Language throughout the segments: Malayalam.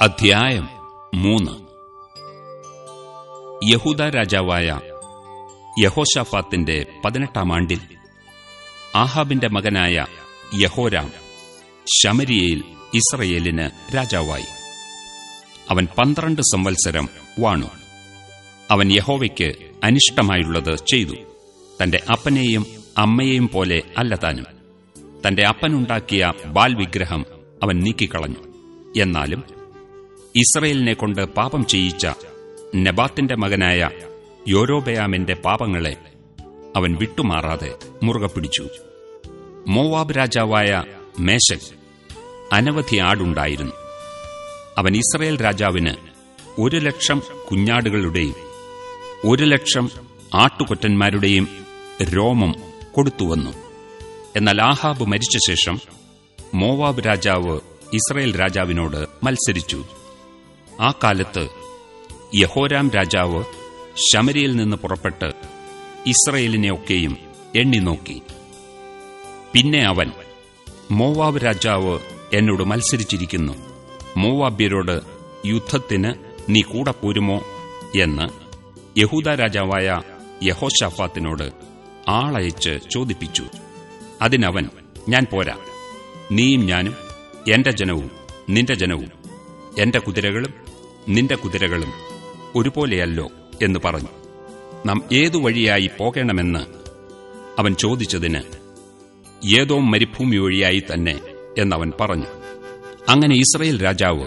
അധ്യായം മൂന്ന്. യഹൂദ രാജാവായ യഹോഷാഫാത്തിന്റെ പതിനെട്ടാം ആണ്ടിൽ ആഹാബിന്റെ മകനായ യഹോരാം ശമരിയയിൽ ഇസ്രയേലിന് രാജാവായി. അവൻ പന്ത്രണ്ട് സംവത്സരം വാണു. അവൻ യഹോവയ്ക്ക് അനിഷ്ടമായുള്ളത് ചെയ്തു. തന്റെ അപ്പനെയും അമ്മയെയും പോലെ അല്ല താനും. തന്റെ അപ്പനുണ്ടാക്കിയ ബാൽ വിഗ്രഹം അവൻ നീക്കിക്കളഞ്ഞു. എന്നാലും ഇസ്രയേലിനെ കൊണ്ട് പാപം ചെയ്യിച്ച നെബാത്തിന്റെ മകനായ യോരോബയാമിന്റെ പാപങ്ങളെ അവൻ വിട്ടുമാറാതെ മുറുകെ പിടിച്ചു. മോവാബ് രാജാവായ മേശൻ അനവധി ആടുണ്ടായിരുന്നു. അവൻ ഇസ്രയേൽ രാജാവിന് ഒരു ലക്ഷം കുഞ്ഞാടുകളുടെയും ഒരു ലക്ഷം ആട്ടുകൊറ്റന്മാരുടെയും രോമം കൊടുത്തുവന്നു എന്നാൽ ആഹാബ് മരിച്ച ശേഷം മോവാബ് രാജാവ് ഇസ്രയേൽ രാജാവിനോട് മത്സരിച്ചു. ആ കാലത്ത് യഹോരാം രാജാവ് ശമരിയിൽ നിന്ന് പുറപ്പെട്ട് ഇസ്രയേലിനെയൊക്കെയും എണ്ണി നോക്കി. പിന്നെ അവൻ മോവാബ് രാജാവ് എന്നോട് മത്സരിച്ചിരിക്കുന്നു. മോവാബ്യരോട് യുദ്ധത്തിന് നീ കൂടെ പോരുമോ എന്ന് യഹൂദ രാജാവായ യഹോഷാഫാത്തിനോട് ആളയച്ച് ചോദിപ്പിച്ചു. അതിനവൻ ഞാൻ പോരാ. നീയും ഞാനും എന്റെ ജനവും നിന്റെ ജനവും എന്റെ കുതിരകളും നിന്റെ കുതിരകളും ഒരുപോലെയല്ലോ എന്ന് പറഞ്ഞു. നാം ഏതു വഴിയായി പോകണമെന്ന് അവൻ ചോദിച്ചതിന് ഏതോ മരുഭൂമി വഴിയായി തന്നെ എന്നവൻ പറഞ്ഞു. അങ്ങനെ ഇസ്രയേൽ രാജാവ്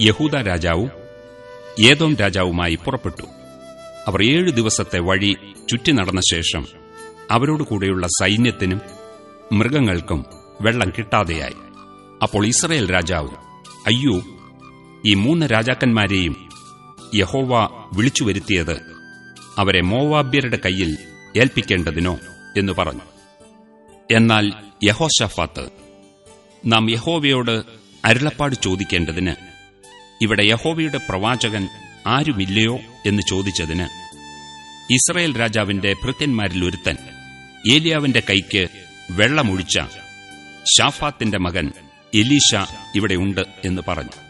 യഹൂദ രാജാവും ഏതോം രാജാവുമായി പുറപ്പെട്ടു. അവർ ഏഴു ദിവസത്തെ വഴി ചുറ്റി നടന്ന ശേഷം അവരോട് കൂടെയുള്ള സൈന്യത്തിനും മൃഗങ്ങൾക്കും വെള്ളം കിട്ടാതെയായി. അപ്പോൾ ഇസ്രയേൽ രാജാവ് അയ്യോ ഈ മൂന്ന് രാജാക്കന്മാരെയും യഹോവ വിളിച്ചു വരുത്തിയത് അവരെ മോവാബ്യരുടെ കയ്യിൽ ഏൽപ്പിക്കേണ്ടതിനോ എന്ന് പറഞ്ഞു. എന്നാൽ യഹോഷഫാത്ത് നാം യഹോവയോട് അരുളപ്പാട് ചോദിക്കേണ്ടതിന് ഇവിടെ യഹോവയുടെ പ്രവാചകൻ ആരുമില്ലയോ എന്ന് ചോദിച്ചതിന് ഇസ്രയേൽ രാജാവിന്റെ ഭൃത്യന്മാരിൽ ഒരുത്തൻ ഏലിയാവിന്റെ കൈക്ക് വെള്ളമൊഴിച്ച ഷാഫാത്തിന്റെ മകൻ എലീഷ ഇവിടെയുണ്ട് എന്ന് പറഞ്ഞു.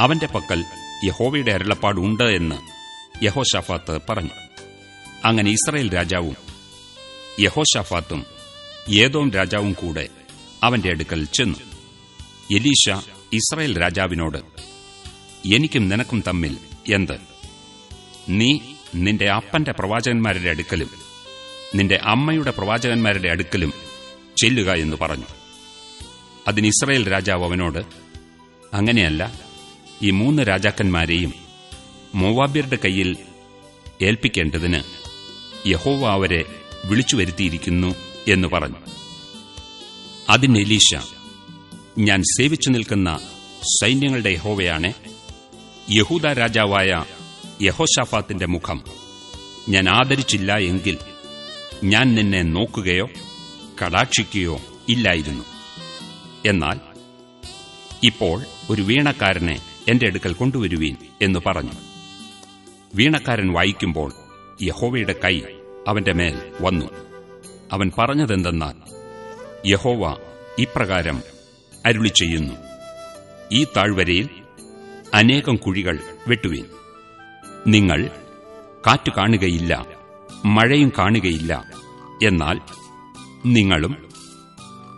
അവന്റെ പക്കൽ യഹോവയുടെ അരുളപ്പാടുണ്ട് എന്ന് യഹോഷാഫാത്ത് പറഞ്ഞു. അങ്ങനെ ഇസ്രയേൽ രാജാവും യഹോഷാഫാത്തും ഏതോം രാജാവും കൂടെ അവന്റെ അടുക്കൽ ചെന്നു. എലീഷ ഇസ്രയേൽ രാജാവിനോട് എനിക്കും നിനക്കും തമ്മിൽ എന്ത്? നീ നിന്റെ അപ്പന്റെ പ്രവാചകന്മാരുടെ അടുക്കലും നിന്റെ അമ്മയുടെ പ്രവാചകന്മാരുടെ അടുക്കലും ചെല്ലുക എന്ന് പറഞ്ഞു. അതിന് ഇസ്രയേൽ രാജാവ് അവനോട് അങ്ങനെയല്ല ഈ മൂന്ന് രാജാക്കന്മാരെയും മോവാബ്യരുടെ കയ്യിൽ ഏൽപ്പിക്കേണ്ടതിന് യഹോവ അവരെ വിളിച്ചു വരുത്തിയിരിക്കുന്നു എന്ന് പറഞ്ഞു. അതിന് എലീശ ഞാൻ സേവിച്ചു നിൽക്കുന്ന സൈന്യങ്ങളുടെ യഹോവയാണ്. യഹൂദ രാജാവായ യഹോഷാഫാത്തിന്റെ മുഖം ഞാൻ ആദരിച്ചില്ല എങ്കിൽ ഞാൻ നിന്നെ നോക്കുകയോ കടാക്ഷിക്കുകയോ ഇല്ലായിരുന്നു. എന്നാൽ ഇപ്പോൾ ഒരു വീണക്കാരനെ എന്റെ അടുക്കൽ കൊണ്ടുവരുവീൻ എന്ന് പറഞ്ഞു. വീണക്കാരൻ വായിക്കുമ്പോൾ യഹോവയുടെ കൈ അവന്റെ മേൽ വന്നു. അവൻ പറഞ്ഞതെന്തെന്നാൽ യഹോവ ഇപ്രകാരം അരുളി ചെയ്യുന്നു. ഈ താഴ്വരയിൽ അനേകം കുഴികൾ വെട്ടുവീൻ. നിങ്ങൾ കാറ്റു കാണുകയില്ല മഴയും കാണുകയില്ല. എന്നാൽ നിങ്ങളും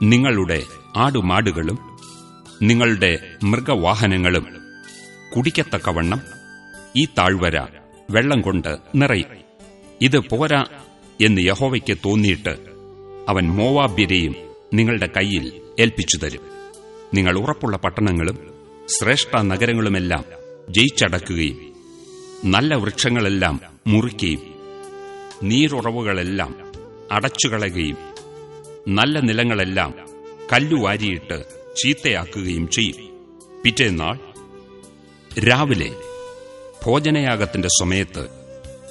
നിങ്ങളുടെ ആടുമാടുകളും നിങ്ങളുടെ മൃഗവാഹനങ്ങളും കുടിക്കത്തക്കവണ്ണം ഈ താഴ്വര വെള്ളം കൊണ്ട് നിറയും. ഇത് പോരാ എന്ന് യഹോവയ്ക്ക് തോന്നിയിട്ട് അവൻ മോവാബ്യരെയും നിങ്ങളുടെ കയ്യിൽ ഏൽപ്പിച്ചു തരും. നിങ്ങൾ ഉറപ്പുള്ള പട്ടണങ്ങളും ശ്രേഷ്ഠ നഗരങ്ങളുമെല്ലാം ജയിച്ചടക്കുകയും നല്ല വൃക്ഷങ്ങളെല്ലാം മുറിക്കുകയും നീരുറവുകളെല്ലാം അടച്ചുകളയുകയും നല്ല നിലങ്ങളെല്ലാം കല്ലുവാരിയിട്ട് ചീത്തയാക്കുകയും ചെയ്യും. പിറ്റേന്നാൾ രാവിലെ ഭോജനയാഗത്തിന്റെ സമയത്ത്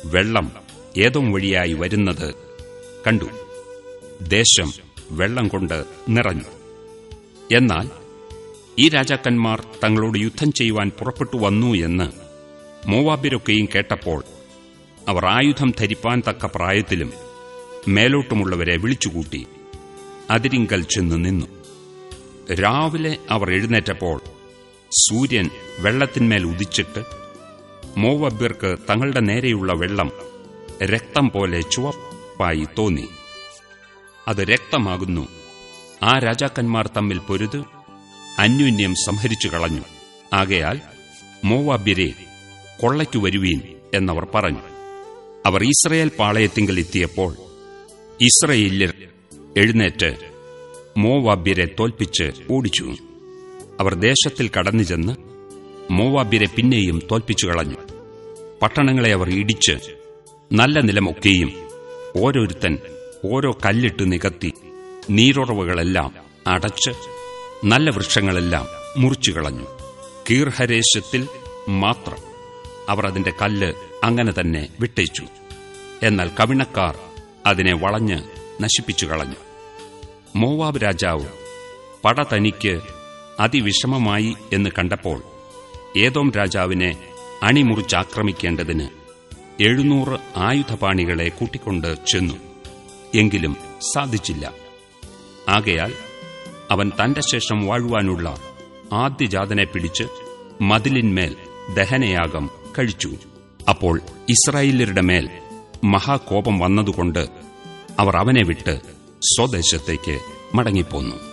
വെള്ളം ഏതോ വഴിയായി വരുന്നത് കണ്ടു. ദേശം വെള്ളം കൊണ്ട് നിറഞ്ഞു. എന്നാൽ ഈ രാജാക്കന്മാർ തങ്ങളോട് യുദ്ധം ചെയ്യുവാൻ പുറപ്പെട്ടു വന്നു എന്ന് മോവാബിരൊക്കെയും കേട്ടപ്പോൾ അവർ ആയുധം ധരിപ്പാൻ തക്ക പ്രായത്തിലും മേലോട്ടുമുള്ളവരെ വിളിച്ചുകൂട്ടി അതിരിങ്കൽ ചെന്ന് നിന്നു. രാവിലെ അവർ എഴുന്നേറ്റപ്പോൾ സൂര്യൻ വെള്ളത്തിന്മേൽ ഉദിച്ചിട്ട് മോവബ്യർക്ക് തങ്ങളുടെ നേരെയുള്ള വെള്ളം രക്തം പോലെ ചുവപ്പായി തോന്നി. അത് രക്തമാകുന്നു. ആ രാജാക്കന്മാർ തമ്മിൽ പൊരുത് അന്യോന്യം സംഹരിച്ചു കളഞ്ഞു. ആകയാൽ മോവാബ്യരെ കൊള്ളയ്ക്കു വരുവീൻ എന്നവർ പറഞ്ഞു. അവർ ഇസ്രയേൽ പാളയത്തിങ്കൽ എത്തിയപ്പോൾ ഇസ്രയേല്യർ എഴുന്നേറ്റ് മോവാബ്യരെ തോൽപ്പിച്ച് ഓടിച്ചു. അവർ ദേശത്തിൽ കടന്നു ചെന്ന് മോവാബിരെ പിന്നെയും തോൽപ്പിച്ചു കളഞ്ഞു. പട്ടണങ്ങളെ അവർ ഇടിച്ച് നല്ല നിലമൊക്കെയും ഓരോരുത്തൻ ഓരോ കല്ലിട്ട് നികത്തി നീരുറവുകളെല്ലാം അടച്ച് നല്ല വൃക്ഷങ്ങളെല്ലാം മുറിച്ചു കളഞ്ഞു. കീർഹരേശത്തിൽ മാത്രം അവർ അതിന്റെ കല്ല് അങ്ങനെ തന്നെ വിട്ടേച്ചു. എന്നാൽ കവിണക്കാർ അതിനെ വളഞ്ഞ് നശിപ്പിച്ചു കളഞ്ഞു. മോവാബ് രാജാവ് പട തനിക്ക് അതിവിഷമമായി എന്ന് കണ്ടപ്പോൾ ഏതോം രാജാവിനെ അണിമുറിച്ചാക്രമിക്കേണ്ടതിന് എഴുന്നൂറ് ആയുധപാണികളെ കൂട്ടിക്കൊണ്ട് ചെന്നു. എങ്കിലും സാധിച്ചില്ല. ആകയാൽ അവൻ തന്റെ ശേഷം വാഴുവാനുള്ള ആദ്യജാതനെ പിടിച്ച് മതിലിന്മേൽ ദഹനയാഗം കഴിച്ചു. അപ്പോൾ ഇസ്രായേലരുടെ മേൽ മഹാകോപം വന്നതുകൊണ്ട് അവർ അവനെ വിട്ട് സ്വദേശത്തേക്ക് മടങ്ങിപ്പോന്നു.